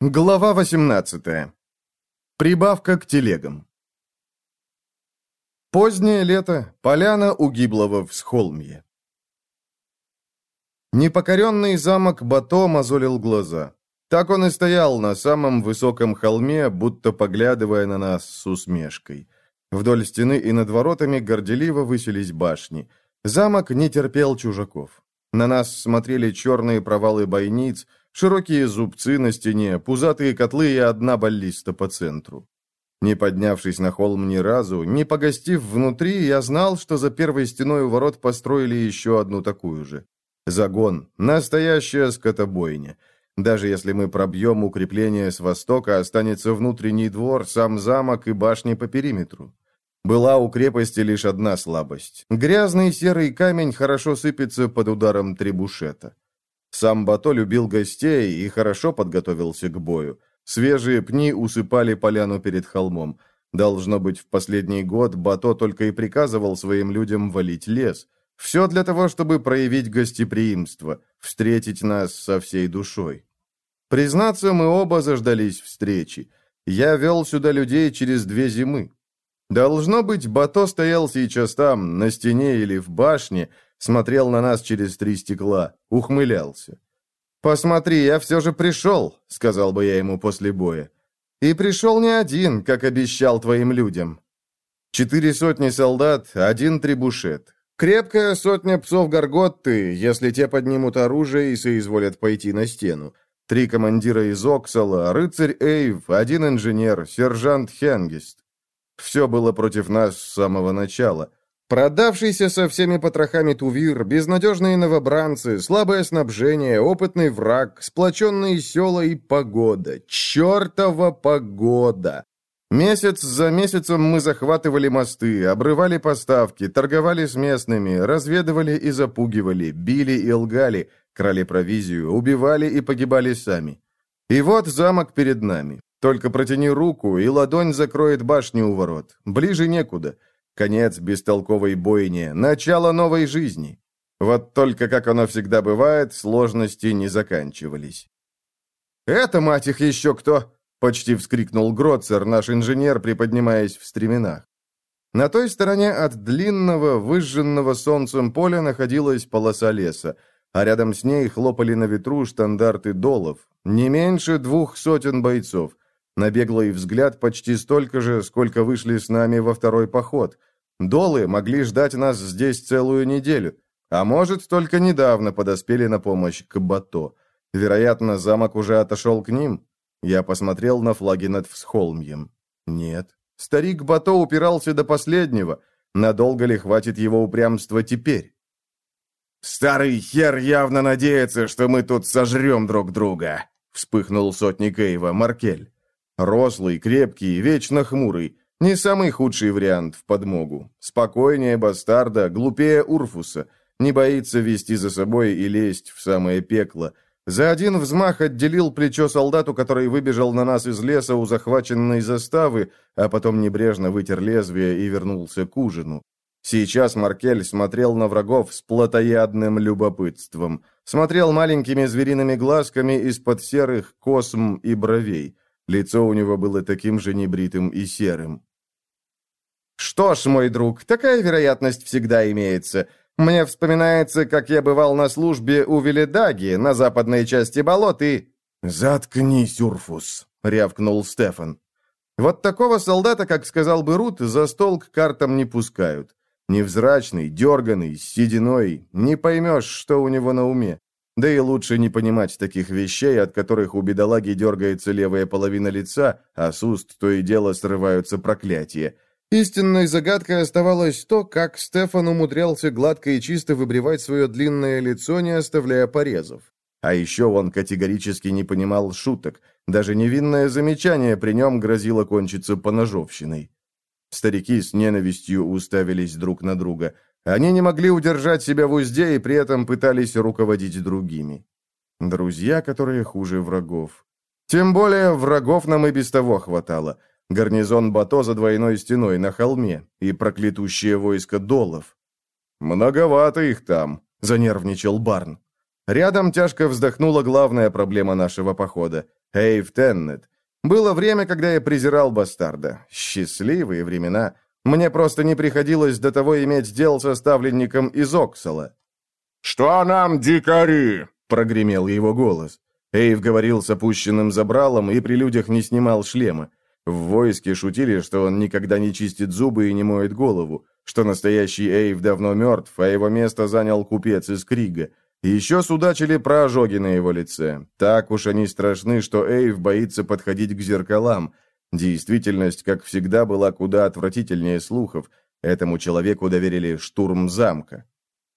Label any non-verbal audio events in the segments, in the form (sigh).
Глава 18. Прибавка к телегам. Позднее лето, поляна у гиблого всхолмья. Непокоренный замок Бато мозолил глаза. Так он и стоял на самом высоком холме, будто поглядывая на нас с усмешкой. Вдоль стены и над воротами горделиво высились башни. Замок не терпел чужаков. На нас смотрели черные провалы бойниц, Широкие зубцы на стене, пузатые котлы и одна баллиста по центру. Не поднявшись на холм ни разу, не погостив внутри, я знал, что за первой стеной у ворот построили еще одну такую же. Загон. Настоящая скотобойня. Даже если мы пробьем укрепление с востока, останется внутренний двор, сам замок и башни по периметру. Была у крепости лишь одна слабость. Грязный серый камень хорошо сыпется под ударом требушета. Сам Бато любил гостей и хорошо подготовился к бою. Свежие пни усыпали поляну перед холмом. Должно быть, в последний год Бато только и приказывал своим людям валить лес. Все для того, чтобы проявить гостеприимство, встретить нас со всей душой. Признаться, мы оба заждались встречи. Я вел сюда людей через две зимы. Должно быть, Бато стоял сейчас там, на стене или в башне, смотрел на нас через три стекла, ухмылялся. «Посмотри, я все же пришел», — сказал бы я ему после боя. «И пришел не один, как обещал твоим людям. Четыре сотни солдат, один трибушет. Крепкая сотня псов Гарготты, если те поднимут оружие и соизволят пойти на стену. Три командира из Оксала, рыцарь Эйв, один инженер, сержант Хенгист. Все было против нас с самого начала. Продавшийся со всеми потрохами Тувир, безнадежные новобранцы, слабое снабжение, опытный враг, сплоченные села и погода. Чертова погода! Месяц за месяцем мы захватывали мосты, обрывали поставки, торговали с местными, разведывали и запугивали, били и лгали, крали провизию, убивали и погибали сами. И вот замок перед нами. Только протяни руку, и ладонь закроет башню у ворот. Ближе некуда. Конец бестолковой бойни, начало новой жизни. Вот только, как оно всегда бывает, сложности не заканчивались. «Это, мать их, еще кто?» — почти вскрикнул Гроцер, наш инженер, приподнимаясь в стременах. На той стороне от длинного, выжженного солнцем поля находилась полоса леса, а рядом с ней хлопали на ветру штандарты долов, не меньше двух сотен бойцов. На беглый взгляд почти столько же, сколько вышли с нами во второй поход. Долы могли ждать нас здесь целую неделю, а может, только недавно подоспели на помощь к Бато. Вероятно, замок уже отошел к ним. Я посмотрел на флаги над Всхолмьем. Нет. Старик Бато упирался до последнего. Надолго ли хватит его упрямства теперь? «Старый хер явно надеется, что мы тут сожрем друг друга», — вспыхнул сотник Эйва, Маркель. Рослый, крепкий, вечно хмурый. Не самый худший вариант в подмогу. Спокойнее бастарда, глупее Урфуса. Не боится вести за собой и лезть в самое пекло. За один взмах отделил плечо солдату, который выбежал на нас из леса у захваченной заставы, а потом небрежно вытер лезвие и вернулся к ужину. Сейчас Маркель смотрел на врагов с плотоядным любопытством. Смотрел маленькими звериными глазками из-под серых косм и бровей. Лицо у него было таким же небритым и серым. «Что ж, мой друг, такая вероятность всегда имеется. Мне вспоминается, как я бывал на службе у Веледаги на западной части болот и...» «Заткнись, Урфус!» — рявкнул Стефан. «Вот такого солдата, как сказал бы Рут, за стол к картам не пускают. Невзрачный, дерганый, с сединой, не поймешь, что у него на уме. Да и лучше не понимать таких вещей, от которых у бедолаги дергается левая половина лица, а с уст то и дело срываются проклятия. Истинной загадкой оставалось то, как Стефан умудрялся гладко и чисто выбривать свое длинное лицо, не оставляя порезов. А еще он категорически не понимал шуток. Даже невинное замечание при нем грозило кончиться поножовщиной. Старики с ненавистью уставились друг на друга. Они не могли удержать себя в узде и при этом пытались руководить другими. Друзья, которые хуже врагов. Тем более врагов нам и без того хватало. Гарнизон Бато за двойной стеной на холме и проклятущее войско долов. «Многовато их там», — занервничал Барн. Рядом тяжко вздохнула главная проблема нашего похода Эйв Теннет. Было время, когда я презирал бастарда. Счастливые времена. Мне просто не приходилось до того иметь дел со ставленником из Оксала. «Что нам, дикари?» — прогремел его голос. Эйв говорил с опущенным забралом и при людях не снимал шлема. В войске шутили, что он никогда не чистит зубы и не моет голову, что настоящий Эйв давно мертв, а его место занял купец из Крига. Еще судачили про ожоги на его лице. Так уж они страшны, что Эйв боится подходить к зеркалам. Действительность, как всегда, была куда отвратительнее слухов. Этому человеку доверили штурм замка.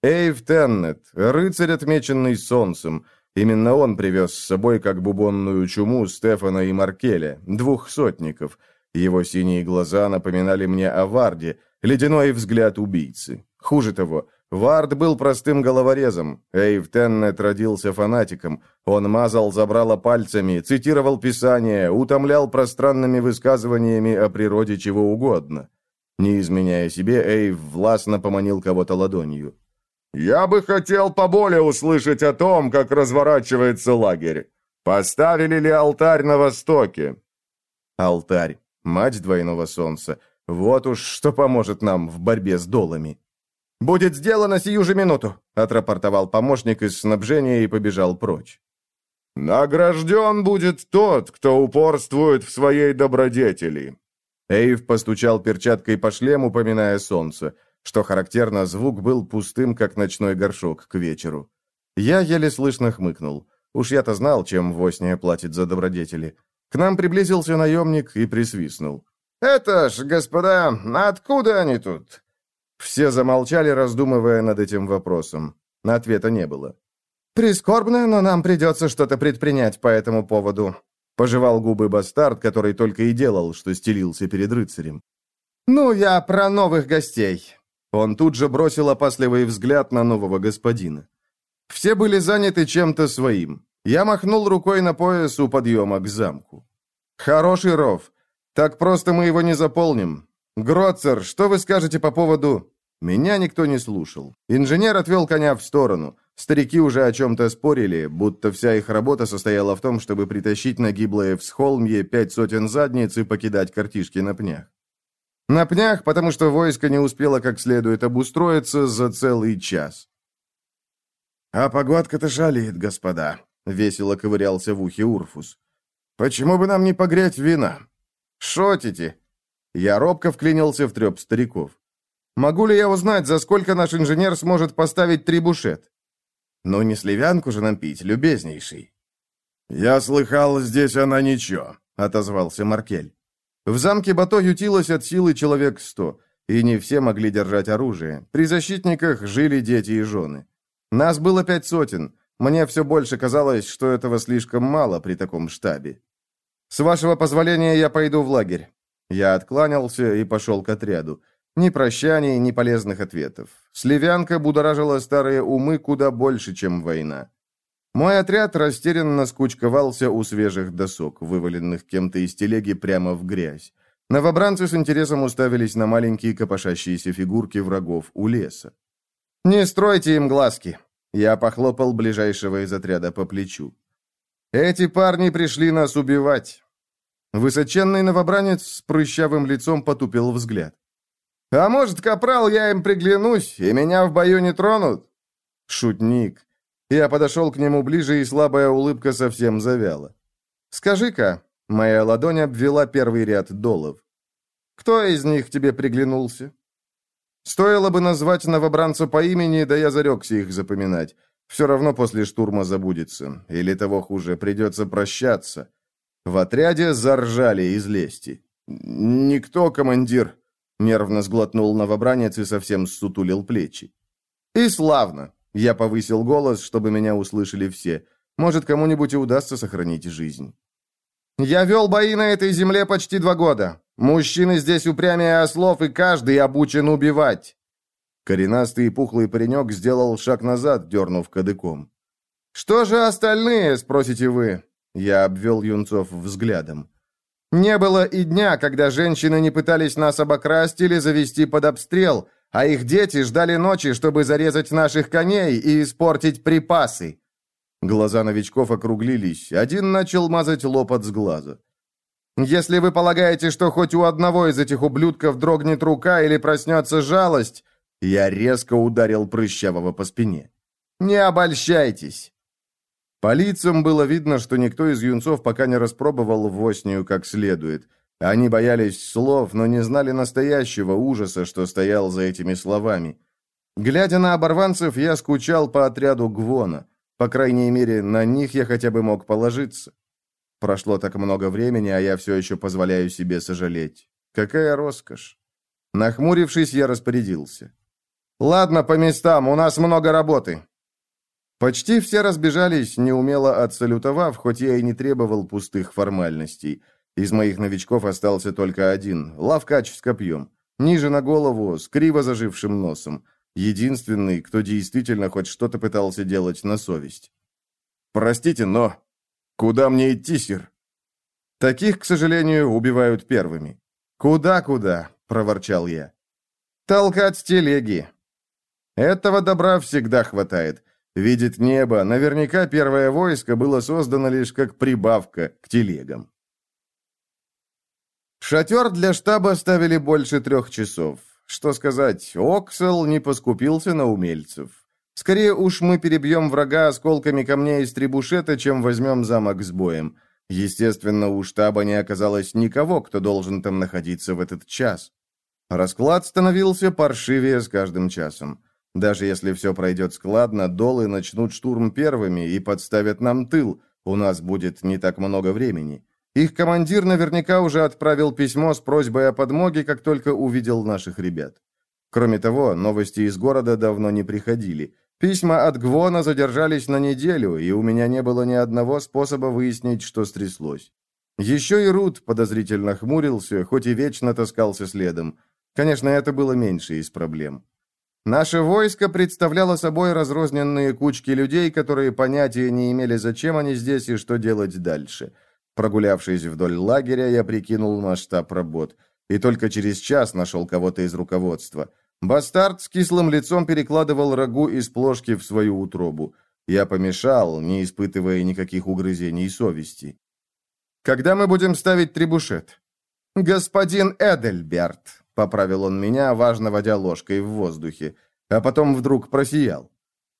Эйв Теннет, рыцарь, отмеченный солнцем. Именно он привез с собой как бубонную чуму Стефана и Маркеля, двух сотников. Его синие глаза напоминали мне о Варде, ледяной взгляд убийцы. Хуже того, Вард был простым головорезом. Эйв Теннет родился фанатиком. Он мазал забрало пальцами, цитировал писание, утомлял пространными высказываниями о природе чего угодно. Не изменяя себе, Эйв властно поманил кого-то ладонью. «Я бы хотел поболее услышать о том, как разворачивается лагерь. Поставили ли алтарь на востоке?» «Алтарь. Мать двойного солнца. Вот уж что поможет нам в борьбе с долами». «Будет сделано сию же минуту», — отрапортовал помощник из снабжения и побежал прочь. «Награжден будет тот, кто упорствует в своей добродетели». Эйв постучал перчаткой по шлему, поминая солнце. Что характерно, звук был пустым, как ночной горшок к вечеру. Я еле слышно хмыкнул. Уж я-то знал, чем Восния платит за добродетели. К нам приблизился наемник и присвистнул. «Это ж, господа, откуда они тут?» Все замолчали, раздумывая над этим вопросом. Ответа не было. «Прискорбно, но нам придется что-то предпринять по этому поводу», пожевал губы бастард, который только и делал, что стелился перед рыцарем. «Ну, я про новых гостей». Он тут же бросил опасливый взгляд на нового господина. Все были заняты чем-то своим. Я махнул рукой на пояс у подъема к замку. «Хороший ров. Так просто мы его не заполним. Гроцер, что вы скажете по поводу...» Меня никто не слушал. Инженер отвел коня в сторону. Старики уже о чем-то спорили, будто вся их работа состояла в том, чтобы притащить на гиблое всхолмье пять сотен задниц и покидать картишки на пнях. На пнях, потому что войско не успело как следует обустроиться за целый час. «А погодка-то шалит, господа», — весело ковырялся в ухе Урфус. «Почему бы нам не погреть вина?» «Шотите?» Я робко вклинился в треп стариков. Могу ли я узнать, за сколько наш инженер сможет поставить три бушет? Ну, не сливянку же нам пить, любезнейший. Я слыхал, здесь она ничего, отозвался Маркель. В замке Бато ютилось от силы человек сто, и не все могли держать оружие. При защитниках жили дети и жены. Нас было пять сотен. Мне все больше казалось, что этого слишком мало при таком штабе. С вашего позволения я пойду в лагерь. Я откланялся и пошел к отряду. Ни прощаний, ни полезных ответов. Сливянка будоражила старые умы куда больше, чем война. Мой отряд растерянно скучковался у свежих досок, вываленных кем-то из телеги прямо в грязь. Новобранцы с интересом уставились на маленькие копошащиеся фигурки врагов у леса. «Не стройте им глазки!» Я похлопал ближайшего из отряда по плечу. «Эти парни пришли нас убивать!» Высоченный новобранец с прыщавым лицом потупил взгляд. А может, капрал, я им приглянусь, и меня в бою не тронут?» Шутник. Я подошел к нему ближе, и слабая улыбка совсем завяла. «Скажи-ка», — моя ладонь обвела первый ряд долов, «кто из них тебе приглянулся?» Стоило бы назвать новобранца по имени, да я зарекся их запоминать. Все равно после штурма забудется. Или того хуже, придется прощаться. В отряде заржали из лести. «Никто, командир», Нервно сглотнул новобранец и совсем ссутулил плечи. «И славно!» Я повысил голос, чтобы меня услышали все. Может, кому-нибудь и удастся сохранить жизнь. «Я вел бои на этой земле почти два года. Мужчины здесь упрямее ослов, и каждый обучен убивать». Коренастый и пухлый паренек сделал шаг назад, дернув кадыком. «Что же остальные?» — спросите вы. Я обвел юнцов взглядом. Не было и дня, когда женщины не пытались нас обокрасть или завести под обстрел, а их дети ждали ночи, чтобы зарезать наших коней и испортить припасы. Глаза новичков округлились. Один начал мазать лоб от сглаза. «Если вы полагаете, что хоть у одного из этих ублюдков дрогнет рука или проснется жалость...» Я резко ударил прыщавого по спине. «Не обольщайтесь!» По лицам было видно, что никто из юнцов пока не распробовал воснию как следует. Они боялись слов, но не знали настоящего ужаса, что стоял за этими словами. Глядя на оборванцев, я скучал по отряду Гвона. По крайней мере, на них я хотя бы мог положиться. Прошло так много времени, а я все еще позволяю себе сожалеть. Какая роскошь. Нахмурившись, я распорядился. «Ладно, по местам, у нас много работы». Почти все разбежались, неумело отсалютовав, хоть я и не требовал пустых формальностей. Из моих новичков остался только один, лавкач с копьем. Ниже на голову, с криво зажившим носом. Единственный, кто действительно хоть что-то пытался делать на совесть. «Простите, но...» «Куда мне идти, сир?» «Таких, к сожалению, убивают первыми». «Куда-куда?» — проворчал я. «Толкать телеги». Этого добра всегда хватает. Видит небо, наверняка первое войско было создано лишь как прибавка к телегам. Шатер для штаба ставили больше трех часов. Что сказать, Оксел не поскупился на умельцев. Скорее уж мы перебьем врага осколками камней из трибушета, чем возьмем замок с боем. Естественно, у штаба не оказалось никого, кто должен там находиться в этот час. Расклад становился паршивее с каждым часом. Даже если все пройдет складно, долы начнут штурм первыми и подставят нам тыл. У нас будет не так много времени. Их командир наверняка уже отправил письмо с просьбой о подмоге, как только увидел наших ребят. Кроме того, новости из города давно не приходили. Письма от Гвона задержались на неделю, и у меня не было ни одного способа выяснить, что стряслось. Еще и Рут подозрительно хмурился, хоть и вечно таскался следом. Конечно, это было меньше из проблем. Наше войско представляло собой разрозненные кучки людей, которые понятия не имели, зачем они здесь и что делать дальше – Прогулявшись вдоль лагеря, я прикинул масштаб работ. И только через час нашел кого-то из руководства. Бастард с кислым лицом перекладывал рагу из плошки в свою утробу. Я помешал, не испытывая никаких угрызений совести. «Когда мы будем ставить трибушет?» «Господин Эдельберт», — поправил он меня, важно водя ложкой в воздухе, а потом вдруг просиял.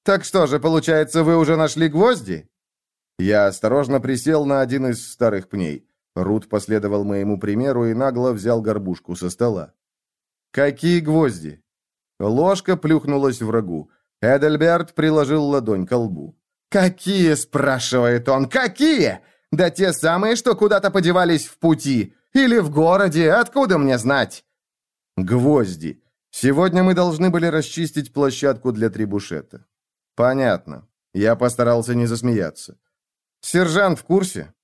«Так что же, получается, вы уже нашли гвозди?» Я осторожно присел на один из старых пней. Рут последовал моему примеру и нагло взял горбушку со стола. «Какие гвозди?» Ложка плюхнулась врагу. Эдельберт приложил ладонь к лбу. «Какие?» – спрашивает он. «Какие? Да те самые, что куда-то подевались в пути. Или в городе. Откуда мне знать?» «Гвозди. Сегодня мы должны были расчистить площадку для трибушета». «Понятно». Я постарался не засмеяться. «Сержант в курсе?»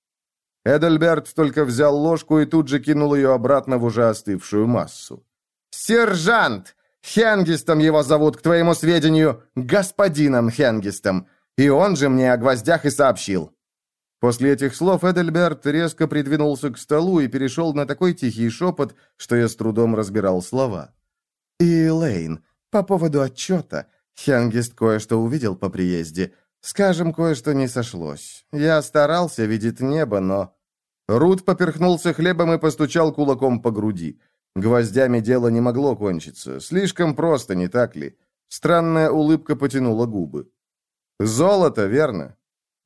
Эдельберт только взял ложку и тут же кинул ее обратно в уже остывшую массу. «Сержант! Хенгистом его зовут, к твоему сведению, господином Хенгистом. И он же мне о гвоздях и сообщил». После этих слов Эдельберт резко придвинулся к столу и перешел на такой тихий шепот, что я с трудом разбирал слова. «И, Лейн, по поводу отчета. Хенгист кое-что увидел по приезде. Скажем, кое-что не сошлось. Я старался, видеть небо, но...» Рут поперхнулся хлебом и постучал кулаком по груди. Гвоздями дело не могло кончиться. Слишком просто, не так ли? Странная улыбка потянула губы. «Золото, верно?»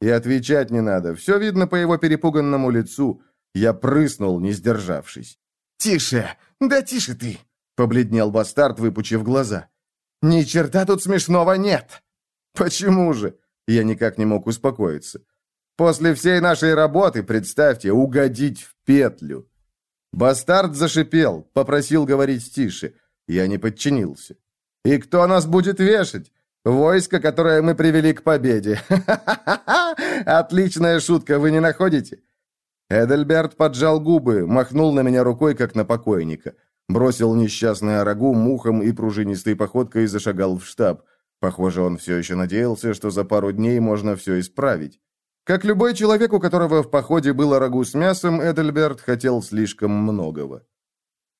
И отвечать не надо. Все видно по его перепуганному лицу. Я прыснул, не сдержавшись. «Тише! Да тише ты!» — побледнел бастард, выпучив глаза. «Ни черта тут смешного нет!» «Почему же?» Я никак не мог успокоиться. После всей нашей работы, представьте, угодить в петлю. Бастард зашипел, попросил говорить тише. Я не подчинился. «И кто нас будет вешать? Войско, которое мы привели к победе. (laughs) Отличная шутка, вы не находите?» Эдельберт поджал губы, махнул на меня рукой, как на покойника. Бросил несчастное рагу мухом и пружинистой походкой зашагал в штаб. Похоже, он все еще надеялся, что за пару дней можно все исправить. Как любой человек, у которого в походе было рагу с мясом, Эдельберт хотел слишком многого.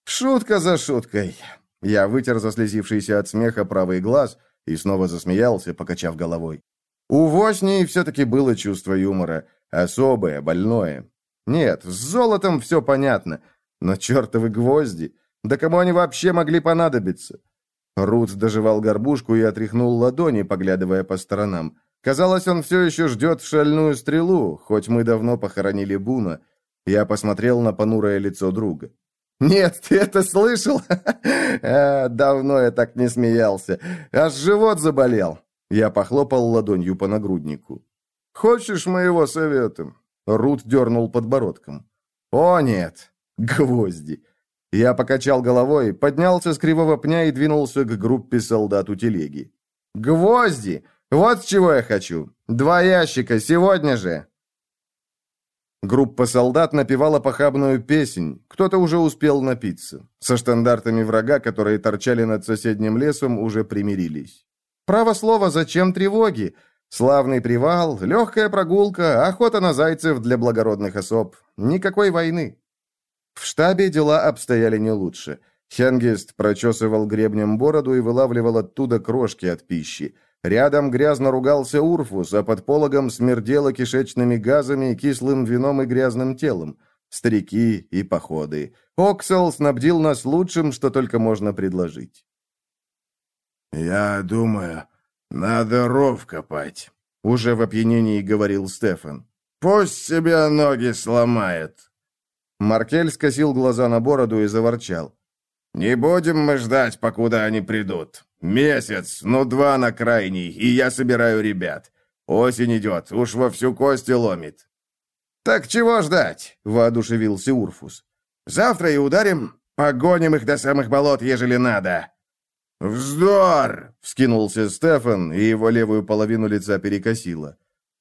«Шутка за шуткой!» Я вытер заслезившийся от смеха правый глаз и снова засмеялся, покачав головой. У Воснии все-таки было чувство юмора. Особое, больное. Нет, с золотом все понятно. Но чертовы гвозди! Да кому они вообще могли понадобиться? Рут доживал горбушку и отряхнул ладони, поглядывая по сторонам. Казалось, он все еще ждет шальную стрелу, хоть мы давно похоронили Буна. Я посмотрел на понурое лицо друга. «Нет, ты это слышал? (laughs) а, давно я так не смеялся. Аж живот заболел». Я похлопал ладонью по нагруднику. «Хочешь моего совета?» Рут дернул подбородком. «О, нет! Гвозди!» Я покачал головой, поднялся с кривого пня и двинулся к группе солдат у телеги. «Гвозди! Вот чего я хочу! Два ящика, сегодня же!» Группа солдат напевала похабную песнь. Кто-то уже успел напиться. Со штандартами врага, которые торчали над соседним лесом, уже примирились. Право слово, зачем тревоги? Славный привал, легкая прогулка, охота на зайцев для благородных особ. Никакой войны. В штабе дела обстояли не лучше. Хенгист прочесывал гребнем бороду и вылавливал оттуда крошки от пищи. Рядом грязно ругался Урфус, а под пологом смердело кишечными газами, кислым вином и грязным телом. Старики и походы. Оксел снабдил нас лучшим, что только можно предложить. «Я думаю, надо ров копать», — уже в опьянении говорил Стефан. «Пусть себе ноги сломает». Маркель скосил глаза на бороду и заворчал. «Не будем мы ждать, покуда они придут. Месяц, ну два на крайний, и я собираю ребят. Осень идет, уж во всю кости ломит». «Так чего ждать?» — воодушевился Урфус. «Завтра и ударим, погоним их до самых болот, ежели надо». «Вздор!» — вскинулся Стефан, и его левую половину лица перекосило.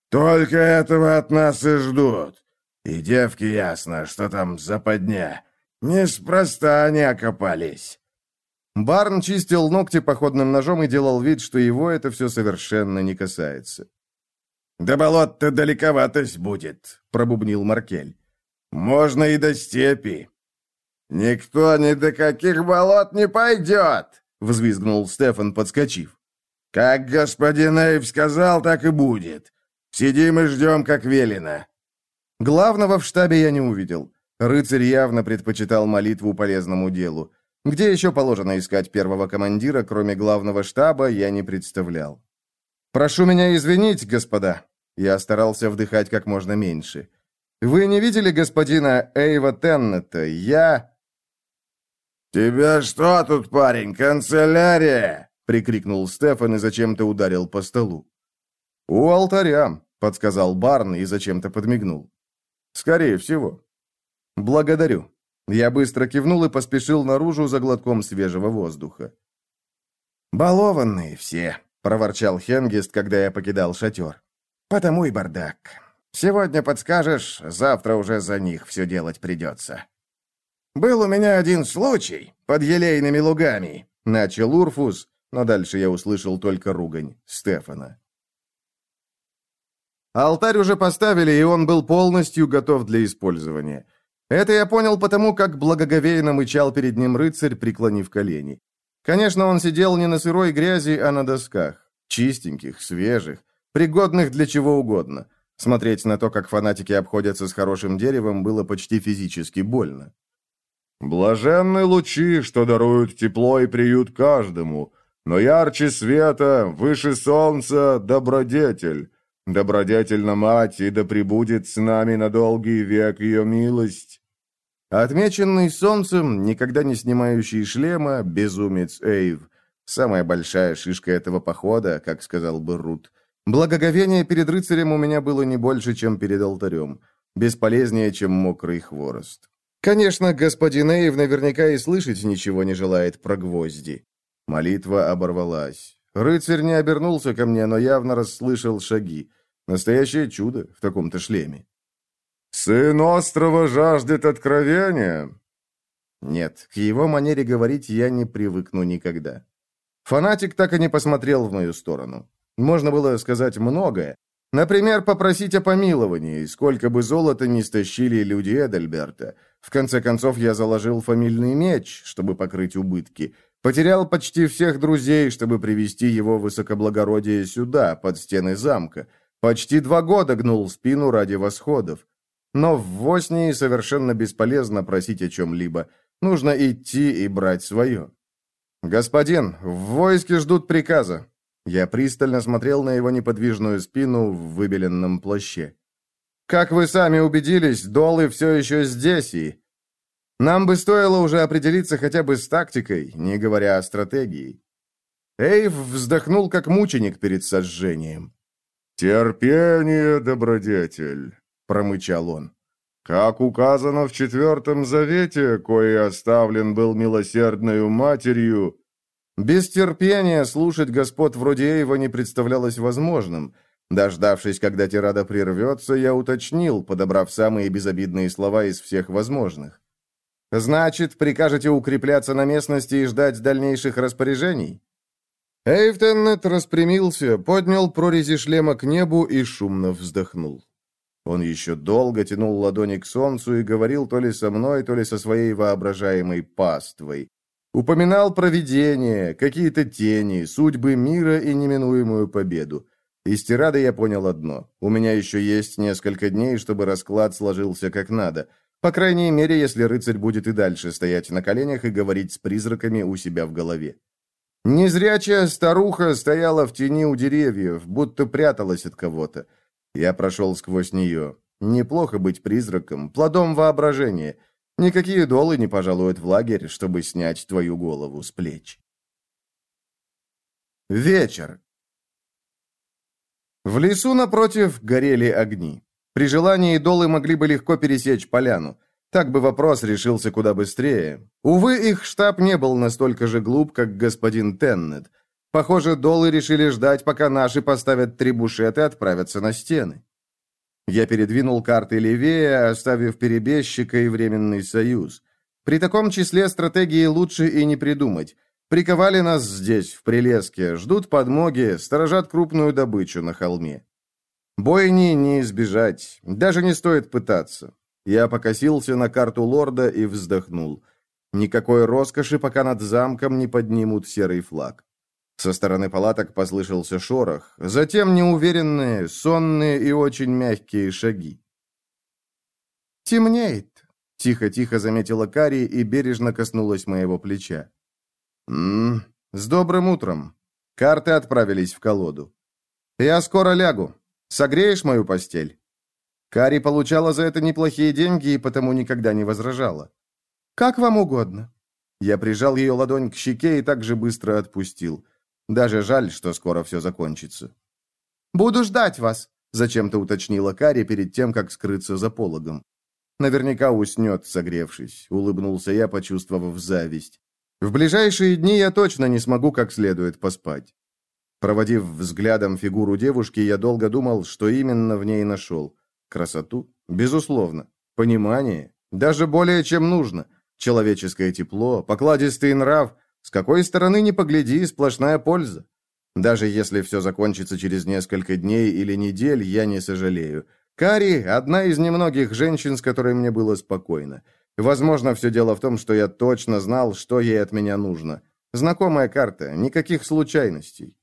«Только этого от нас и ждут. И девки ясно, что там западня. Неспроста они окопались». Барн чистил ногти походным ножом и делал вид, что его это все совершенно не касается. «До болот-то далековатость будет», — пробубнил Маркель. «Можно и до степи». «Никто ни до каких болот не пойдет!» — взвизгнул Стефан, подскочив. «Как господин Эйв сказал, так и будет. Сидим и ждем, как велено». Главного в штабе я не увидел. Рыцарь явно предпочитал молитву полезному делу. Где еще положено искать первого командира, кроме главного штаба, я не представлял. «Прошу меня извинить, господа». Я старался вдыхать как можно меньше. «Вы не видели господина Эйва Теннета? Я...» «Тебя что тут, парень, канцелярия?» — прикрикнул Стефан и зачем-то ударил по столу. «У алтаря», — подсказал Барн и зачем-то подмигнул. «Скорее всего». «Благодарю». Я быстро кивнул и поспешил наружу за глотком свежего воздуха. «Балованные все», — проворчал Хенгист, когда я покидал шатер. «Потому и бардак. Сегодня подскажешь, завтра уже за них все делать придется». «Был у меня один случай под елейными лугами», — начал Урфус, но дальше я услышал только ругань Стефана. Алтарь уже поставили, и он был полностью готов для использования. Это я понял потому, как благоговейно мычал перед ним рыцарь, преклонив колени. Конечно, он сидел не на сырой грязи, а на досках. Чистеньких, свежих, пригодных для чего угодно. Смотреть на то, как фанатики обходятся с хорошим деревом, было почти физически больно. Блаженны лучи, что даруют тепло и приют каждому, но ярче света, выше солнца, добродетель. Добродетельна мать, и да пребудет с нами на долгий век ее милость. Отмеченный солнцем, никогда не снимающий шлема, безумец Эйв. Самая большая шишка этого похода, как сказал бы Рут. Благоговение перед рыцарем у меня было не больше, чем перед алтарем. Бесполезнее, чем мокрый хворост. Конечно, господин Эйв наверняка и слышать ничего не желает про гвозди. Молитва оборвалась. Рыцарь не обернулся ко мне, но явно расслышал шаги. Настоящее чудо в таком-то шлеме. «Сын острова жаждет откровения?» Нет, к его манере говорить я не привыкну никогда. Фанатик так и не посмотрел в мою сторону. Можно было сказать многое. Например, попросить о помиловании, сколько бы золота не стащили люди Эдельберта – в конце концов, я заложил фамильный меч, чтобы покрыть убытки. Потерял почти всех друзей, чтобы привести его высокоблагородие сюда, под стены замка. Почти два года гнул спину ради восходов. Но в Воснии совершенно бесполезно просить о чем-либо. Нужно идти и брать свое. «Господин, в войске ждут приказа». Я пристально смотрел на его неподвижную спину в выбеленном плаще. «Как вы сами убедились, долы все еще здесь и...» Нам бы стоило уже определиться хотя бы с тактикой, не говоря о стратегии. Эйв вздохнул, как мученик перед сожжением. «Терпение, добродетель», — промычал он. «Как указано в Четвертом Завете, кое оставлен был милосердною матерью...» Без терпения слушать господ вроде Эйва не представлялось возможным. Дождавшись, когда тирада прервется, я уточнил, подобрав самые безобидные слова из всех возможных. Значит, прикажете укрепляться на местности и ждать дальнейших распоряжений? Эйвтеннет распрямился, поднял прорези шлема к небу и шумно вздохнул. Он еще долго тянул ладони к солнцу и говорил то ли со мной, то ли со своей воображаемой паствой. Упоминал провидение, какие-то тени, судьбы мира и неминуемую победу. Из тирады я понял одно. У меня еще есть несколько дней, чтобы расклад сложился как надо — по крайней мере, если рыцарь будет и дальше стоять на коленях и говорить с призраками у себя в голове. Незрячая старуха стояла в тени у деревьев, будто пряталась от кого-то. Я прошел сквозь нее. Неплохо быть призраком, плодом воображения. Никакие долы не пожалуют в лагерь, чтобы снять твою голову с плеч. Вечер. В лесу напротив горели огни. При желании долы могли бы легко пересечь поляну. Так бы вопрос решился куда быстрее. Увы, их штаб не был настолько же глуп, как господин Теннет. Похоже, долы решили ждать, пока наши поставят трибушет и отправятся на стены. Я передвинул карты левее, оставив перебежчика и временный союз. При таком числе стратегии лучше и не придумать. Приковали нас здесь, в Прилеске, ждут подмоги, сторожат крупную добычу на холме. Бойни не избежать, даже не стоит пытаться. Я покосился на карту лорда и вздохнул. Никакой роскоши, пока над замком не поднимут серый флаг. Со стороны палаток послышался шорох, затем неуверенные, сонные и очень мягкие шаги. «Темнеет», — тихо-тихо заметила Кари и бережно коснулась моего плеча. «Ммм, с добрым утром». Карты отправились в колоду. «Я скоро лягу. Согреешь мою постель?» Кари получала за это неплохие деньги и потому никогда не возражала. «Как вам угодно». Я прижал ее ладонь к щеке и так же быстро отпустил. Даже жаль, что скоро все закончится. «Буду ждать вас», — зачем-то уточнила Кари перед тем, как скрыться за пологом. «Наверняка уснет, согревшись», — улыбнулся я, почувствовав зависть. «В ближайшие дни я точно не смогу как следует поспать». Проводив взглядом фигуру девушки, я долго думал, что именно в ней нашел. Красоту? Безусловно. Понимание? Даже более чем нужно. Человеческое тепло, покладистый нрав. С какой стороны ни погляди, сплошная польза. Даже если все закончится через несколько дней или недель, я не сожалею. Кари – одна из немногих женщин, с которой мне было спокойно. Возможно, все дело в том, что я точно знал, что ей от меня нужно. Знакомая карта, никаких случайностей.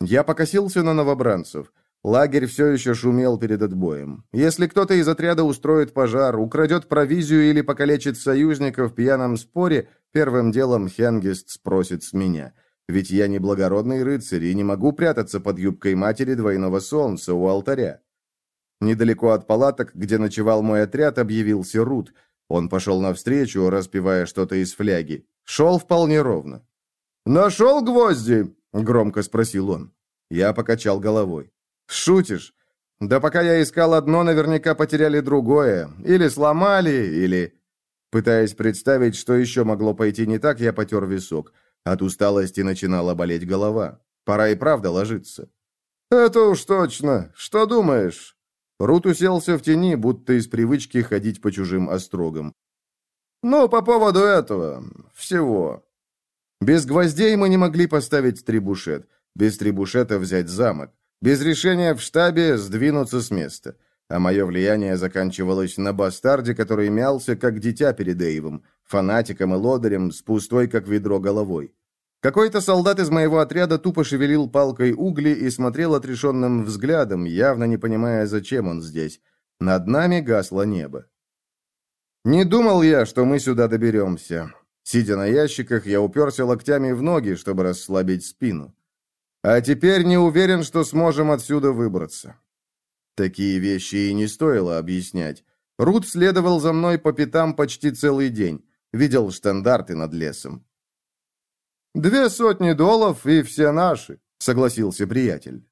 Я покосился на новобранцев. Лагерь все еще шумел перед отбоем. Если кто-то из отряда устроит пожар, украдет провизию или покалечит союзников в пьяном споре, первым делом Хенгист спросит с меня. Ведь я не благородный рыцарь и не могу прятаться под юбкой матери двойного солнца у алтаря. Недалеко от палаток, где ночевал мой отряд, объявился Рут. Он пошел навстречу, распевая что-то из фляги. Шел вполне ровно. «Нашел гвозди?» — громко спросил он. Я покачал головой. «Шутишь? Да пока я искал одно, наверняка потеряли другое. Или сломали, или...» Пытаясь представить, что еще могло пойти не так, я потер висок. От усталости начинала болеть голова. Пора и правда ложиться. «Это уж точно. Что думаешь?» Рут уселся в тени, будто из привычки ходить по чужим острогам. «Ну, по поводу этого... всего...» Без гвоздей мы не могли поставить трибушет. Без трибушета взять замок. Без решения в штабе сдвинуться с места. А мое влияние заканчивалось на бастарде, который мялся, как дитя перед Эйвом, фанатиком и лодырем, с пустой, как ведро, головой. Какой-то солдат из моего отряда тупо шевелил палкой угли и смотрел отрешенным взглядом, явно не понимая, зачем он здесь. Над нами гасло небо. Не думал я, что мы сюда доберемся. Сидя на ящиках, я уперся локтями в ноги, чтобы расслабить спину. А теперь не уверен, что сможем отсюда выбраться. Такие вещи и не стоило объяснять. Рут следовал за мной по пятам почти целый день. Видел штандарты над лесом. «Две сотни долларов, и все наши», — согласился приятель.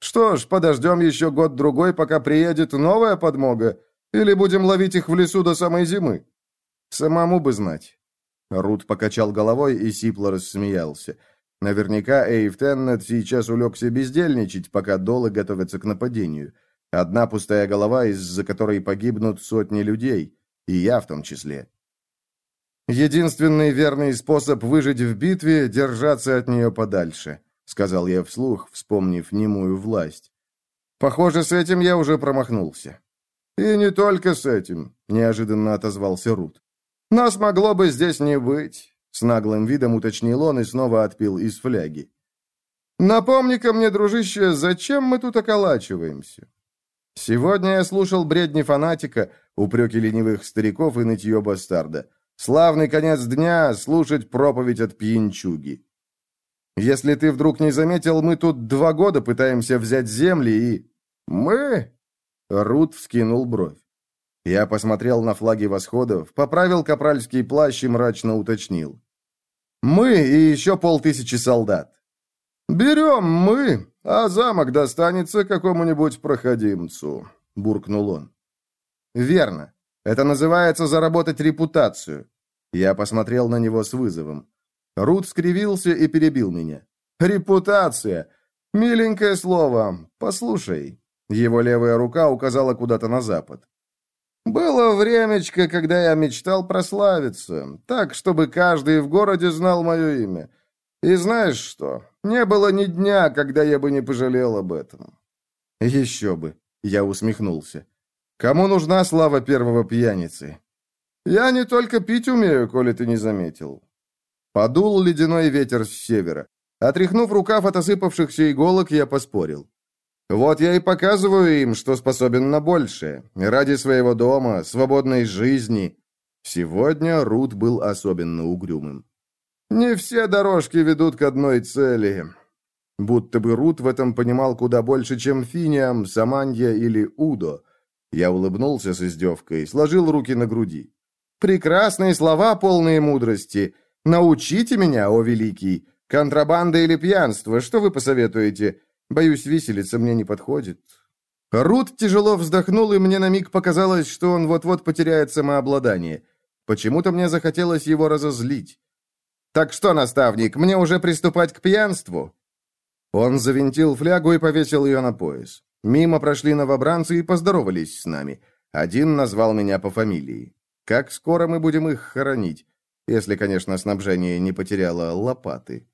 «Что ж, подождем еще год-другой, пока приедет новая подмога, или будем ловить их в лесу до самой зимы? Самому бы знать». Рут покачал головой и сипло рассмеялся. Наверняка Эйв Теннет сейчас улегся бездельничать, пока долы готовятся к нападению. Одна пустая голова, из-за которой погибнут сотни людей, и я в том числе. «Единственный верный способ выжить в битве — держаться от нее подальше», — сказал я вслух, вспомнив немую власть. «Похоже, с этим я уже промахнулся». «И не только с этим», — неожиданно отозвался Рут. «Нас могло бы здесь не быть», — с наглым видом уточнил он и снова отпил из фляги. «Напомни-ка мне, дружище, зачем мы тут околачиваемся? Сегодня я слушал бредни фанатика, упреки ленивых стариков и нытье бастарда. Славный конец дня — слушать проповедь от пьянчуги. Если ты вдруг не заметил, мы тут два года пытаемся взять земли и... Мы? Рут вскинул бровь. Я посмотрел на флаги восходов, поправил капральский плащ и мрачно уточнил. Мы и еще полтысячи солдат. «Берем мы, а замок достанется какому-нибудь проходимцу», — буркнул он. «Верно. Это называется заработать репутацию». Я посмотрел на него с вызовом. Рут скривился и перебил меня. «Репутация! Миленькое слово. Послушай». Его левая рука указала куда-то на запад. «Было времечко, когда я мечтал прославиться, так, чтобы каждый в городе знал мое имя. И знаешь что? Не было ни дня, когда я бы не пожалел об этом. Еще бы. Я усмехнулся. Кому нужна слава первого пьяницы? Я не только пить умею, коли ты не заметил. Подул ледяной ветер с севера. Отряхнув рукав от осыпавшихся иголок, я поспорил. Вот я и показываю им, что способен на большее. Ради своего дома, свободной жизни. Сегодня Рут был особенно угрюмым. Не все дорожки ведут к одной цели. Будто бы Рут в этом понимал куда больше, чем Финиам, Саманья или Удо. Я улыбнулся с издевкой, сложил руки на груди. «Прекрасные слова, полные мудрости. Научите меня, о великий. Контрабанда или пьянство, что вы посоветуете? Боюсь, виселица мне не подходит». Рут тяжело вздохнул, и мне на миг показалось, что он вот-вот потеряет самообладание. Почему-то мне захотелось его разозлить. «Так что, наставник, мне уже приступать к пьянству?» Он завинтил флягу и повесил ее на пояс. Мимо прошли новобранцы и поздоровались с нами. Один назвал меня по фамилии. Как скоро мы будем их хоронить? Если, конечно, снабжение не потеряло лопаты.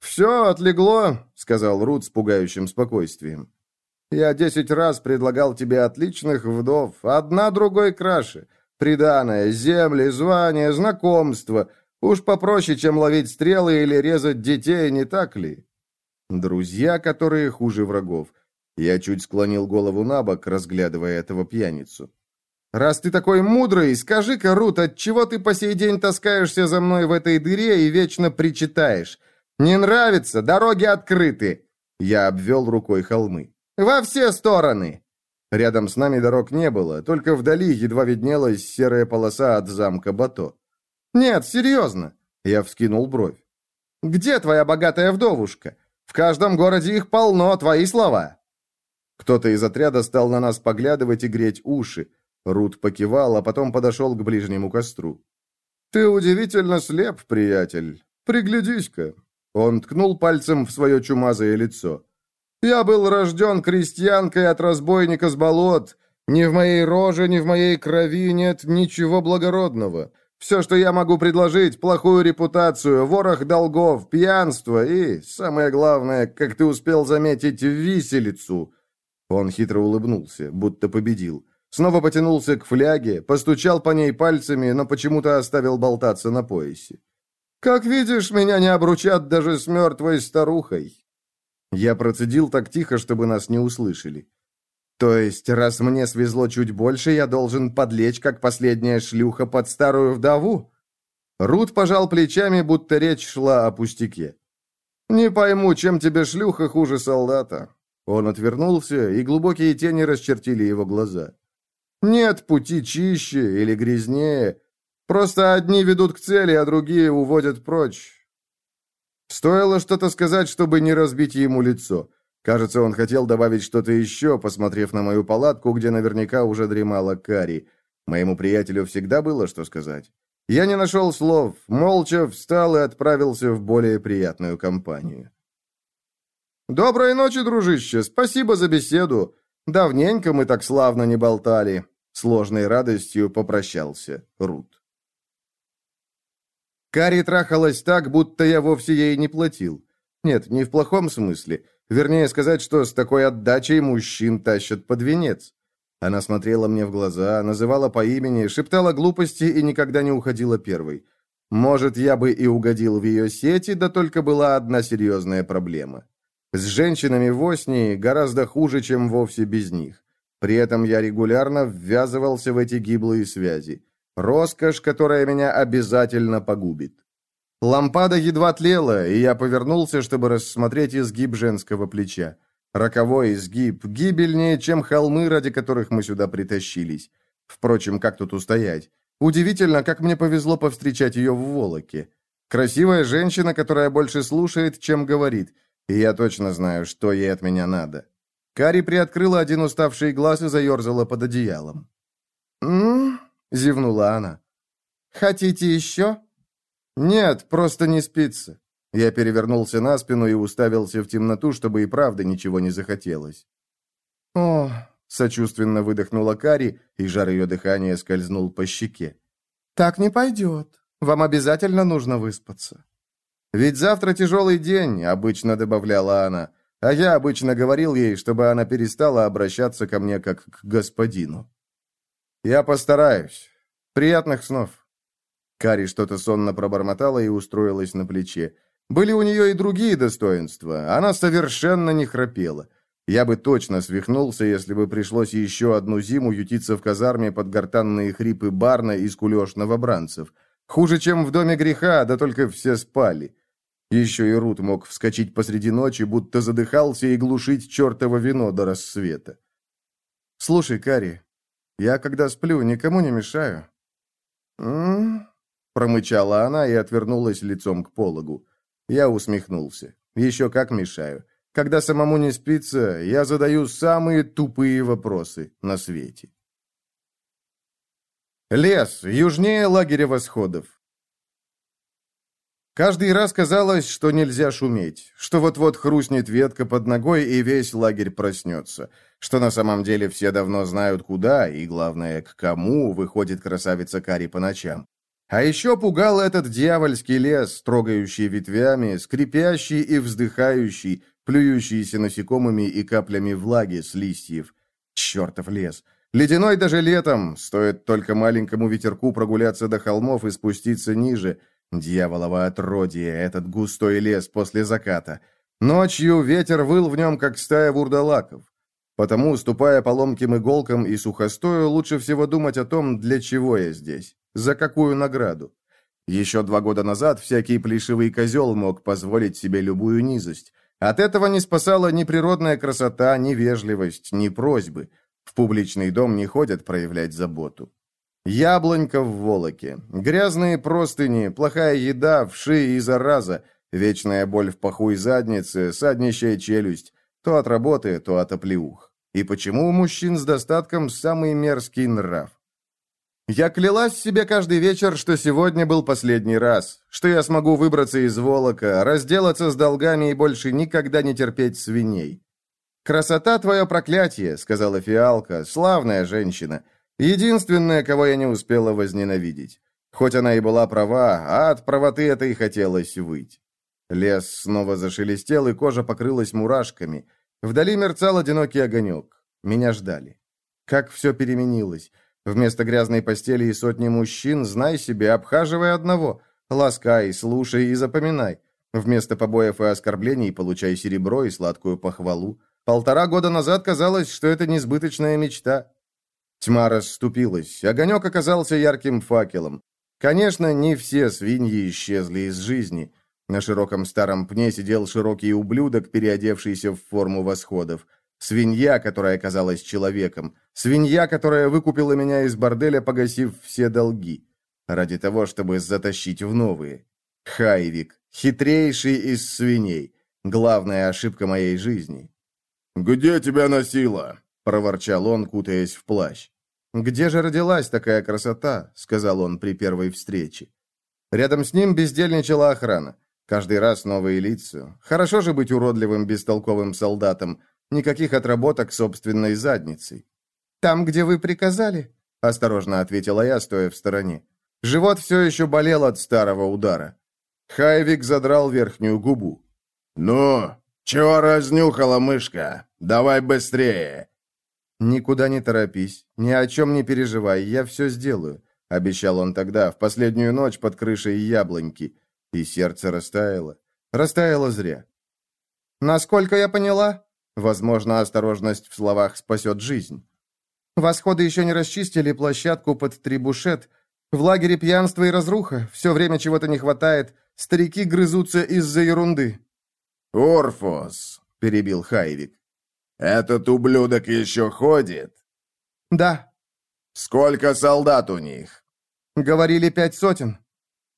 «Все отлегло», — сказал Рут с пугающим спокойствием. «Я десять раз предлагал тебе отличных вдов, одна другой краше. Приданное, земли, звания, знакомства. Уж попроще, чем ловить стрелы или резать детей, не так ли? Друзья, которые хуже врагов. Я чуть склонил голову на бок, разглядывая этого пьяницу. «Раз ты такой мудрый, скажи-ка, Рут, отчего ты по сей день таскаешься за мной в этой дыре и вечно причитаешь? Не нравится? Дороги открыты!» Я обвел рукой холмы. «Во все стороны!» Рядом с нами дорог не было, только вдали едва виднелась серая полоса от замка Бато. «Нет, серьезно!» Я вскинул бровь. «Где твоя богатая вдовушка? В каждом городе их полно, твои слова!» Кто-то из отряда стал на нас поглядывать и греть уши. Рут покивал, а потом подошел к ближнему костру. «Ты удивительно слеп, приятель. Приглядись-ка!» Он ткнул пальцем в свое чумазое лицо. «Я был рожден крестьянкой от разбойника с болот. Ни в моей роже, ни в моей крови нет ничего благородного. Все, что я могу предложить, плохую репутацию, ворох долгов, пьянство и, самое главное, как ты успел заметить, виселицу». Он хитро улыбнулся, будто победил. Снова потянулся к фляге, постучал по ней пальцами, но почему-то оставил болтаться на поясе. Как видишь, меня не обручат даже с мертвой старухой». Я процедил так тихо, чтобы нас не услышали. То есть, раз мне свезло чуть больше, я должен подлечь, как последняя шлюха, под старую вдову? Рут пожал плечами, будто речь шла о пустяке. «Не пойму, чем тебе шлюха хуже солдата?» Он отвернулся, и глубокие тени расчертили его глаза. «Нет пути чище или грязнее. Просто одни ведут к цели, а другие уводят прочь». Стоило что-то сказать, чтобы не разбить ему лицо. Кажется, он хотел добавить что-то еще, посмотрев на мою палатку, где наверняка уже дремала Кари. Моему приятелю всегда было что сказать. Я не нашел слов, молча встал и отправился в более приятную компанию. «Доброй ночи, дружище! Спасибо за беседу! Давненько мы так славно не болтали!» Сложной радостью попрощался Рут. Кари трахалась так, будто я вовсе ей не платил. Нет, не в плохом смысле. Вернее сказать, что с такой отдачей мужчин тащат под венец. Она смотрела мне в глаза, называла по имени, шептала глупости и никогда не уходила первой. Может, я бы и угодил в ее сети, да только была одна серьезная проблема. С женщинами в Оснии гораздо хуже, чем вовсе без них. При этом я регулярно ввязывался в эти гиблые связи. Роскошь, которая меня обязательно погубит. Лампада едва тлела, и я повернулся, чтобы рассмотреть изгиб женского плеча. Роковой изгиб, гибельнее, чем холмы, ради которых мы сюда притащились. Впрочем, как тут устоять? Удивительно, как мне повезло повстречать ее в Волоке. Красивая женщина, которая больше слушает, чем говорит, и я точно знаю, что ей от меня надо. Кари приоткрыла один уставший глаз и заерзала под одеялом. «М-м-м», зевнула она. «Хотите еще?» «Нет, просто не спится». Я перевернулся на спину и уставился в темноту, чтобы и правда ничего не захотелось. «О!» — сочувственно выдохнула Кари, и жар ее дыхания скользнул по щеке. «Так не пойдет. Вам обязательно нужно выспаться». «Ведь завтра тяжелый день», — обычно добавляла она, а я обычно говорил ей, чтобы она перестала обращаться ко мне как к господину. «Я постараюсь. Приятных снов». Кари что-то сонно пробормотала и устроилась на плече. Были у нее и другие достоинства. Она совершенно не храпела. Я бы точно свихнулся, если бы пришлось еще одну зиму ютиться в казарме под гортанные хрипы Барна и скулеж новобранцев. Хуже, чем в доме греха, да только все спали. Еще и Рут мог вскочить посреди ночи, будто задыхался и глушить чертово вино до рассвета. «Слушай, Кари, я, когда сплю, никому не мешаю». «М-м-м», промычала она и отвернулась лицом к пологу. Я усмехнулся. Еще как мешаю. Когда самому не спится, я задаю самые тупые вопросы на свете. Лес, южнее лагеря восходов. Каждый раз казалось, что нельзя шуметь, что вот-вот хрустнет ветка под ногой, и весь лагерь проснется, что на самом деле все давно знают, куда и, главное, к кому выходит красавица Кари по ночам. А еще пугал этот дьявольский лес, трогающий ветвями, скрипящий и вздыхающий, плюющийся насекомыми и каплями влаги с листьев. Чертов лес! Ледяной даже летом, стоит только маленькому ветерку прогуляться до холмов и спуститься ниже. Дьяволово отродье, этот густой лес после заката. Ночью ветер выл в нем, как стая вурдалаков. Потому, ступая по ломким иголкам и сухостою, лучше всего думать о том, для чего я здесь. За какую награду? Еще два года назад всякий плешивый козел мог позволить себе любую низость. От этого не спасала ни природная красота, ни вежливость, ни просьбы. В публичный дом не ходят проявлять заботу. Яблонька в волоке, грязные простыни, плохая еда, вши и зараза, вечная боль в паху и заднице, саднищая челюсть, то от работы, то от оплеух. И почему у мужчин с достатком самый мерзкий нрав? Я клялась себе каждый вечер, что сегодня был последний раз, что я смогу выбраться из Волока, разделаться с долгами и больше никогда не терпеть свиней. «Красота — твое проклятие», — сказала фиалка, славная женщина, единственная, кого я не успела возненавидеть. Хоть она и была права, а от правоты это и хотелось выть. Лес снова зашелестел, и кожа покрылась мурашками. Вдали мерцал одинокий огонек. Меня ждали. Как все переменилось. Вместо грязной постели и сотни мужчин, знай себе, обхаживай одного. Ласкай, слушай и запоминай. Вместо побоев и оскорблений получай серебро и сладкую похвалу. Полтора года назад казалось, что это несбыточная мечта. Тьма расступилась. Огонек оказался ярким факелом. Конечно, не все свиньи исчезли из жизни. На широком старом пне сидел широкий ублюдок, переодевшийся в форму восходов. Свинья, которая казалась человеком. Свинья, которая выкупила меня из борделя, погасив все долги. Ради того, чтобы затащить в новые. Хайвик. Хитрейший из свиней. Главная ошибка моей жизни. «Где тебя носило?» — проворчал он, кутаясь в плащ. «Где же родилась такая красота?» — сказал он при первой встрече. Рядом с ним бездельничала охрана. Каждый раз новые лица. Хорошо же быть уродливым, бестолковым солдатом. Никаких отработок собственной задницей. «Там, где вы приказали?» — осторожно ответила я, стоя в стороне. Живот все еще болел от старого удара. Хайвик задрал верхнюю губу. «Ну, чего разнюхала мышка? Давай быстрее!» «Никуда не торопись, ни о чем не переживай, я все сделаю», — обещал он тогда, в последнюю ночь под крышей яблоньки. И сердце растаяло. Растаяло зря. «Насколько я поняла?» Возможно, осторожность в словах спасет жизнь. Восходы еще не расчистили площадку под трибушет. В лагере пьянство и разруха, все время чего-то не хватает, старики грызутся из-за ерунды. «Орфос», — перебил Хайвик. «Этот ублюдок еще ходит?» «Да». «Сколько солдат у них?» «Говорили пять сотен».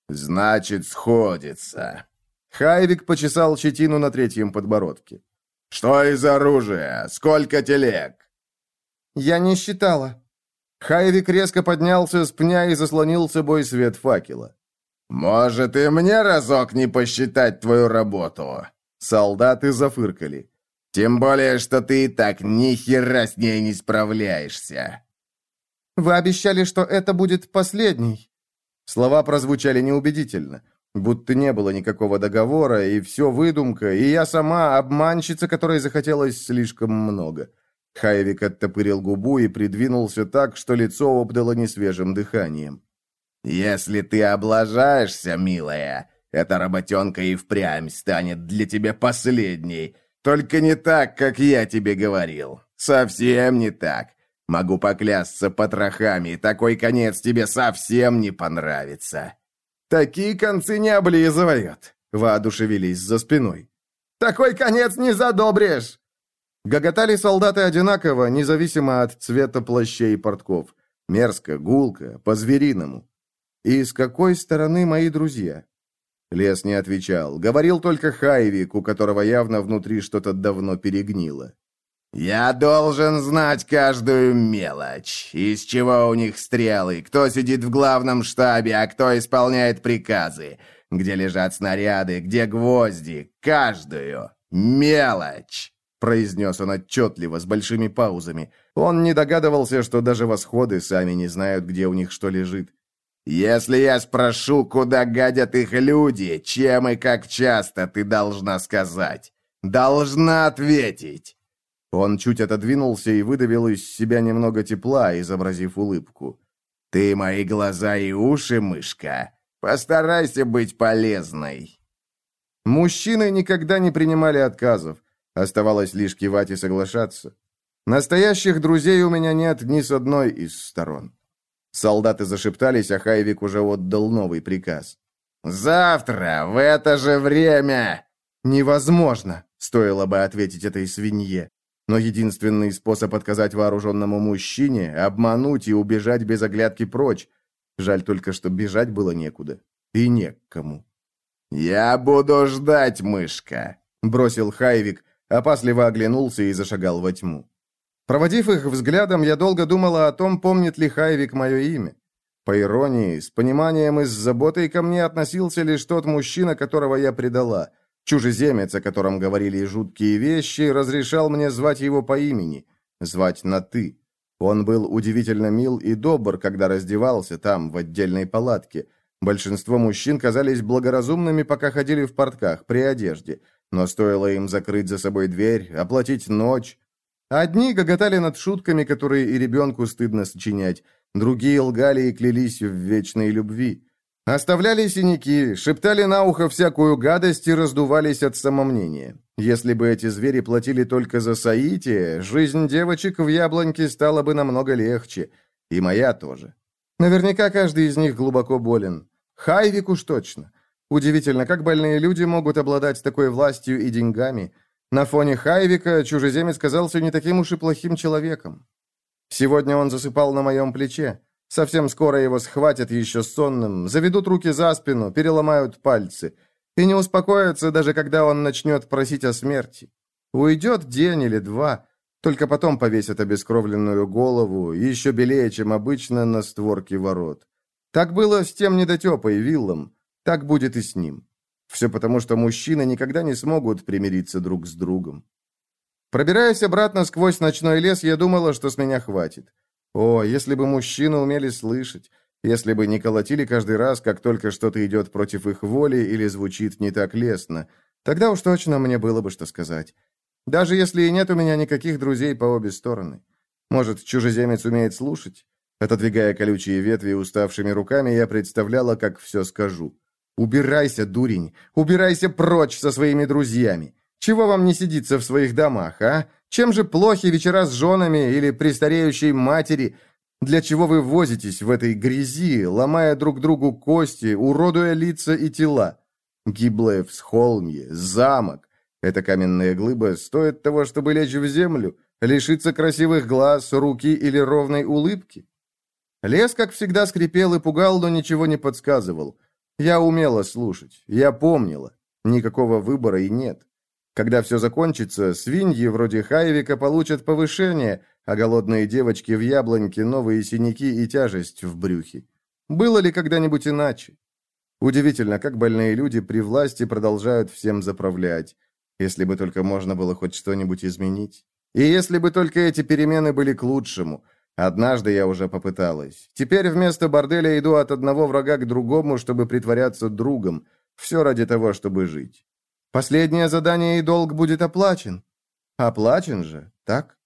«Значит, сходится». Хайвик почесал щетину на третьем подбородке. «Что из оружия? Сколько телег?» «Я не считала». Хайвик резко поднялся с пня и заслонил собой свет факела. «Может, и мне разок не посчитать твою работу?» Солдаты зафыркали. «Тем более, что ты и так ни хера с ней не справляешься». «Вы обещали, что это будет последний». Слова прозвучали неубедительно. Будто не было никакого договора, и все выдумка, и я сама обманщица, которой захотелось слишком много. Хайвик оттопырил губу и придвинулся так, что лицо обдало несвежим дыханием. «Если ты облажаешься, милая, эта работенка и впрямь станет для тебя последней. Только не так, как я тебе говорил. Совсем не так. Могу поклясться потрохами, такой конец тебе совсем не понравится». «Такие концы не облизывают», — воодушевились за спиной. «Такой конец не задобришь!» Гоготали солдаты одинаково, независимо от цвета плащей и портков. Мерзко, гулко, по-звериному. «И с какой стороны мои друзья?» Лес не отвечал. Говорил только Хайвик, у которого явно внутри что-то давно перегнило. «Я должен знать каждую мелочь. Из чего у них стрелы, кто сидит в главном штабе, а кто исполняет приказы, где лежат снаряды, где гвозди. Каждую мелочь!» произнес он отчетливо, с большими паузами. Он не догадывался, что даже восходы сами не знают, где у них что лежит. «Если я спрошу, куда гадят их люди, чем и как часто, ты должна сказать. Должна ответить!» Он чуть отодвинулся и выдавил из себя немного тепла, изобразив улыбку. «Ты мои глаза и уши, мышка. Постарайся быть полезной». Мужчины никогда не принимали отказов. Оставалось лишь кивать и соглашаться. Настоящих друзей у меня нет ни с одной из сторон. Солдаты зашептались, а Хайвик уже отдал новый приказ. «Завтра, в это же время!» «Невозможно!» — стоило бы ответить этой свинье. Но единственный способ отказать вооруженному мужчине — обмануть и убежать без оглядки прочь. Жаль только, что бежать было некуда. И не к кому. «Я буду ждать, мышка», — бросил Хайвик, опасливо оглянулся и зашагал во тьму. Проводив их взглядом, я долго думала о том, помнит ли Хайвик мое имя. По иронии, с пониманием и с заботой ко мне относился лишь тот мужчина, которого я предала — Чужеземец, о котором говорили жуткие вещи, разрешал мне звать его по имени, звать на «ты». Он был удивительно мил и добр, когда раздевался там, в отдельной палатке. Большинство мужчин казались благоразумными, пока ходили в портках, при одежде. Но стоило им закрыть за собой дверь, оплатить ночь. Одни гоготали над шутками, которые и ребенку стыдно сочинять. Другие лгали и клялись в вечной любви. Оставляли синяки, шептали на ухо всякую гадость и раздувались от самомнения. Если бы эти звери платили только за соитие, жизнь девочек в яблоньке стала бы намного легче. И моя тоже. Наверняка каждый из них глубоко болен. Хайвик уж точно. Удивительно, как больные люди могут обладать такой властью и деньгами. На фоне Хайвика чужеземец казался не таким уж и плохим человеком. Сегодня он засыпал на моем плече. Совсем скоро его схватят еще сонным, заведут руки за спину, переломают пальцы. И не успокоятся, даже когда он начнет просить о смерти. Уйдет день или два, только потом повесят обескровленную голову, еще белее, чем обычно, на створке ворот. Так было с тем недотепой Виллом, так будет и с ним. Все потому, что мужчины никогда не смогут примириться друг с другом. Пробираясь обратно сквозь ночной лес, я думала, что с меня хватит. О, если бы мужчины умели слышать, если бы не колотили каждый раз, как только что-то идет против их воли или звучит не так лестно, тогда уж точно мне было бы что сказать. Даже если и нет у меня никаких друзей по обе стороны. Может, чужеземец умеет слушать? Отодвигая колючие ветви уставшими руками, я представляла, как все скажу. «Убирайся, дурень! Убирайся прочь со своими друзьями! Чего вам не сидится в своих домах, а? Чем же плохи вечера с женами или престареющей матери? Для чего вы возитесь в этой грязи, ломая друг другу кости, уродуя лица и тела? Гиблое всхолмье, замок. Эта каменная глыба стоит того, чтобы лечь в землю, лишиться красивых глаз, руки или ровной улыбки? Лес, как всегда, скрипел и пугал, но ничего не подсказывал. Я умела слушать, я помнила. Никакого выбора и нет. Когда все закончится, свиньи вроде Хайвика получат повышение, а голодные девочки в яблоньке новые синяки и тяжесть в брюхе. Было ли когда-нибудь иначе? Удивительно, как больные люди при власти продолжают всем заправлять. Если бы только можно было хоть что-нибудь изменить. И если бы только эти перемены были к лучшему. Однажды я уже попыталась. Теперь вместо борделя иду от одного врага к другому, чтобы притворяться другом. Все ради того, чтобы жить. Последнее задание и долг будет оплачен. Оплачен же, так?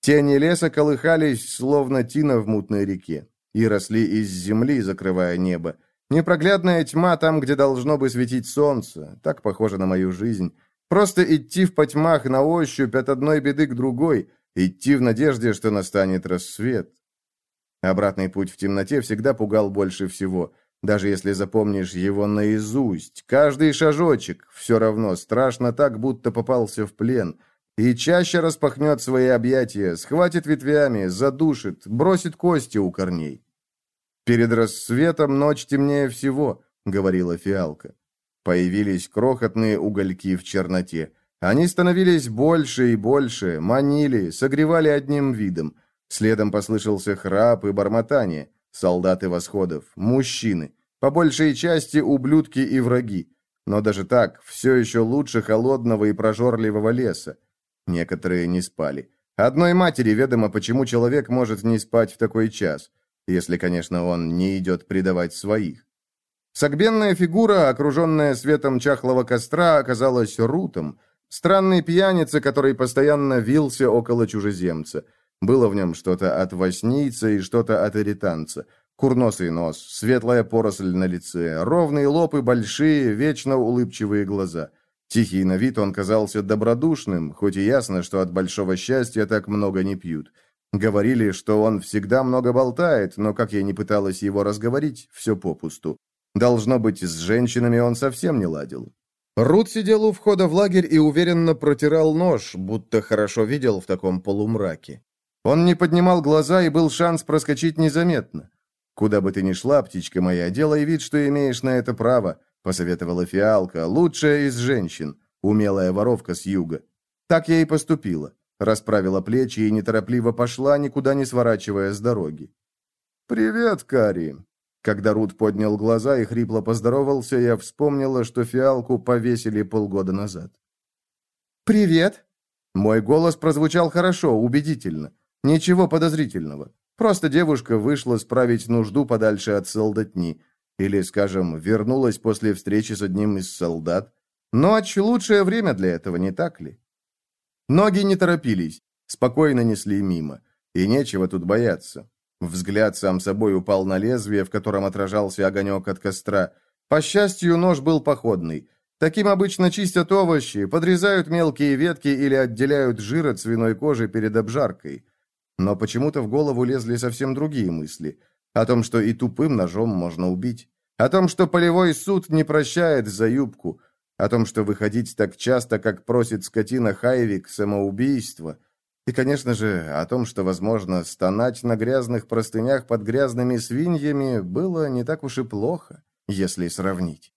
Тени леса колыхались, словно тина в мутной реке, и росли из земли, закрывая небо. Непроглядная тьма там, где должно бы светить солнце, так похоже на мою жизнь. Просто идти в потьмах на ощупь от одной беды к другой, идти в надежде, что настанет рассвет. Обратный путь в темноте всегда пугал больше всего. Даже если запомнишь его наизусть, каждый шажочек все равно страшно так, будто попался в плен. И чаще распахнет свои объятия, схватит ветвями, задушит, бросит кости у корней. «Перед рассветом ночь темнее всего», — говорила фиалка. Появились крохотные угольки в черноте. Они становились больше и больше, манили, согревали одним видом. Следом послышался храп и бормотание — Солдаты восходов, мужчины, по большей части ублюдки и враги. Но даже так, все еще лучше холодного и прожорливого леса. Некоторые не спали. Одной матери ведомо, почему человек может не спать в такой час, если, конечно, он не идет предавать своих. Согбенная фигура, окруженная светом чахлого костра, оказалась Рутом, странный пьяница, который постоянно вился около чужеземца – было в нем что-то от воснийца и что-то от иританца. Курносый нос, светлая поросль на лице, ровные лоб и большие, вечно улыбчивые глаза. Тихий на вид он казался добродушным, хоть и ясно, что от большого счастья так много не пьют. Говорили, что он всегда много болтает, но как я не пыталась его разговорить, все попусту. Должно быть, с женщинами он совсем не ладил. Рут сидел у входа в лагерь и уверенно протирал нож, будто хорошо видел в таком полумраке. Он не поднимал глаза, и был шанс проскочить незаметно. «Куда бы ты ни шла, птичка моя, делай вид, что имеешь на это право», — посоветовала фиалка, лучшая из женщин, умелая воровка с юга. Так я и поступила. Расправила плечи и неторопливо пошла, никуда не сворачивая с дороги. «Привет, Кари!» Когда Рут поднял глаза и хрипло поздоровался, я вспомнила, что фиалку повесили полгода назад. «Привет!» Мой голос прозвучал хорошо, убедительно. Ничего подозрительного. Просто девушка вышла справить нужду подальше от солдатни. Или, скажем, вернулась после встречи с одним из солдат. Ночь — лучшее время для этого, не так ли? Ноги не торопились, спокойно несли мимо. И нечего тут бояться. Взгляд сам собой упал на лезвие, в котором отражался огонек от костра. По счастью, нож был походный. Таким обычно чистят овощи, подрезают мелкие ветки или отделяют жир от свиной кожи перед обжаркой. Но почему-то в голову лезли совсем другие мысли. О том, что и тупым ножом можно убить. О том, что полевой суд не прощает за юбку. О том, что выходить так часто, как просит скотина Хайвик, самоубийство – и, конечно же, о том, что, возможно, стонать на грязных простынях под грязными свиньями было не так уж и плохо, если сравнить.